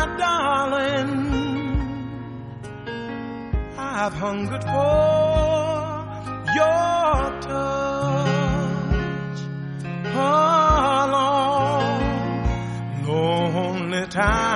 my darling, I've hungered for your touch oh, a long, lonely time.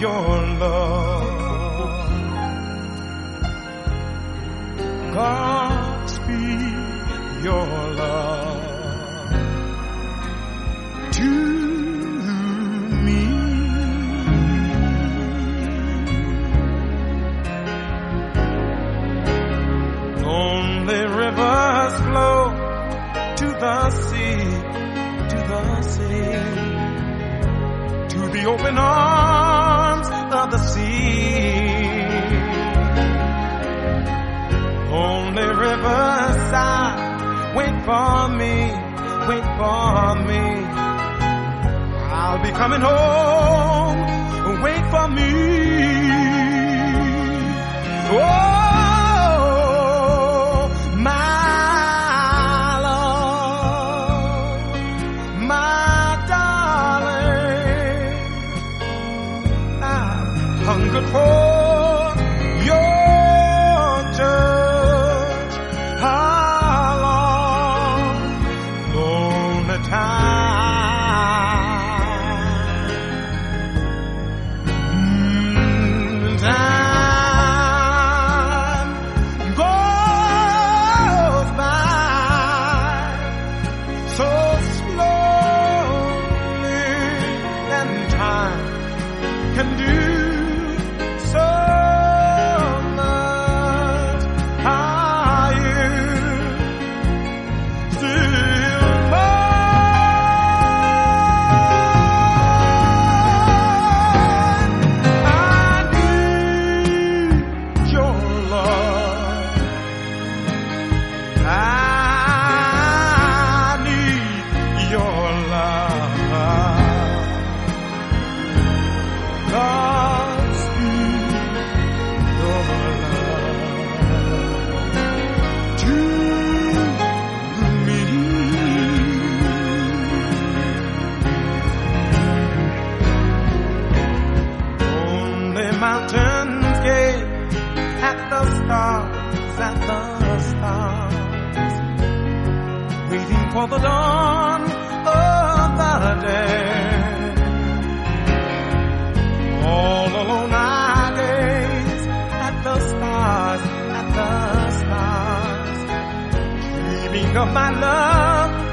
Your love. God speed your love to me. Lonely rivers flow to the sea, to the sea to the open arms for me, wait for me. I'll be coming home, wait for me. Oh, my love, my darling. I've hungered for for the dawn of the day. All alone I gaze at the stars, at the stars, dreaming of my love